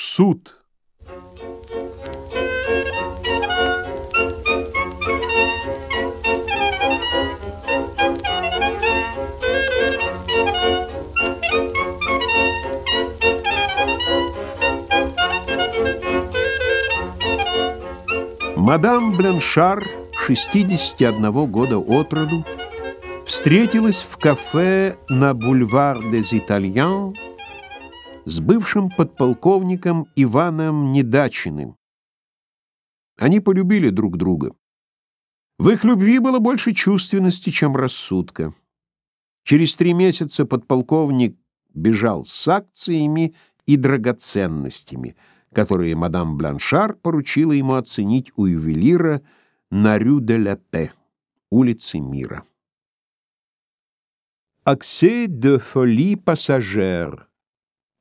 Суд. Мадам Бленшар, 61 года от роду, встретилась в кафе на бульвар des Italiens с бывшим подполковником Иваном Недачиным. Они полюбили друг друга. В их любви было больше чувственности, чем рассудка. Через три месяца подполковник бежал с акциями и драгоценностями, которые мадам Бланшар поручила ему оценить у ювелира на Рю-де-ля-Пе, улице Мира. «Аксе де фоли пассажер»,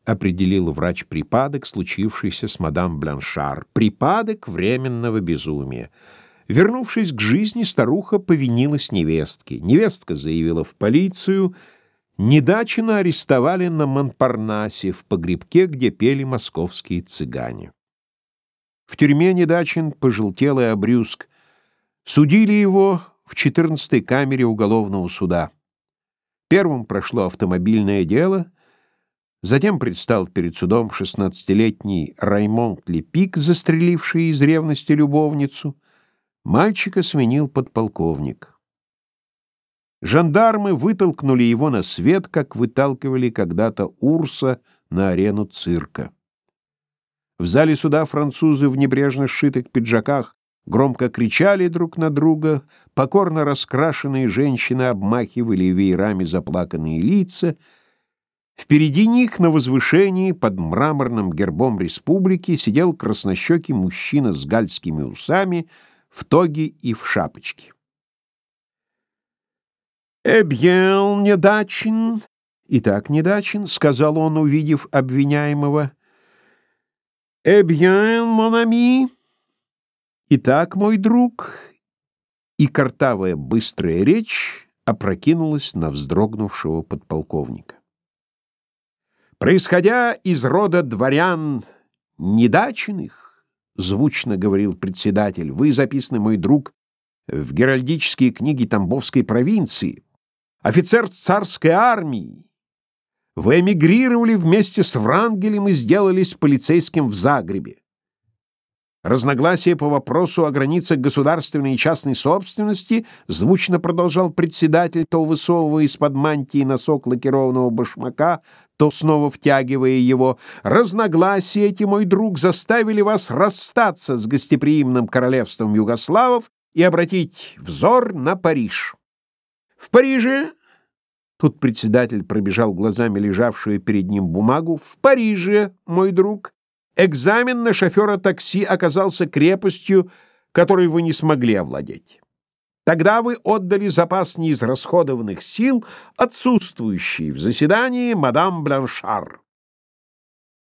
определил врач припадок, случившийся с мадам Бланшар, припадок временного безумия. Вернувшись к жизни, старуха повинилась невестке. Невестка заявила в полицию. Недачина арестовали на Монпарнасе, в погребке, где пели московские цыгане. В тюрьме Недачин пожелтел и обрюзг. Судили его в 14-й камере уголовного суда. Первым прошло автомобильное дело — Затем предстал перед судом шестнадцатилетний Раймонд Лепик, застреливший из ревности любовницу. Мальчика сменил подполковник. Жандармы вытолкнули его на свет, как выталкивали когда-то Урса на арену цирка. В зале суда французы в небрежно сшитых пиджаках громко кричали друг на друга, покорно раскрашенные женщины обмахивали веерами заплаканные лица — Впереди них на возвышении под мраморным гербом республики сидел краснощекий мужчина с гальскими усами в тоге и в шапочке. «Эбьен, недачин!» «Итак, недачин», — сказал он, увидев обвиняемого. «Эбьен, монами!» «Итак, мой друг!» И картавая быстрая речь опрокинулась на вздрогнувшего подполковника. Происходя из рода дворян недаченных, звучно говорил председатель, вы записаны, мой друг, в геральдические книги Тамбовской провинции, офицер царской армии. Вы эмигрировали вместе с Врангелем и сделались полицейским в Загребе. Разногласия по вопросу о границах государственной и частной собственности, звучно продолжал председатель, то высовывая из-под мантии носок лакированного башмака, то снова втягивая его. Разногласия эти, мой друг, заставили вас расстаться с гостеприимным королевством Югославов и обратить взор на Париж. В Париже Тут председатель пробежал глазами лежавшую перед ним бумагу. «В Париже, мой друг, Экзамен на шофера такси оказался крепостью, которой вы не смогли овладеть. Тогда вы отдали запас неизрасходованных сил, отсутствующий в заседании мадам Бланшар.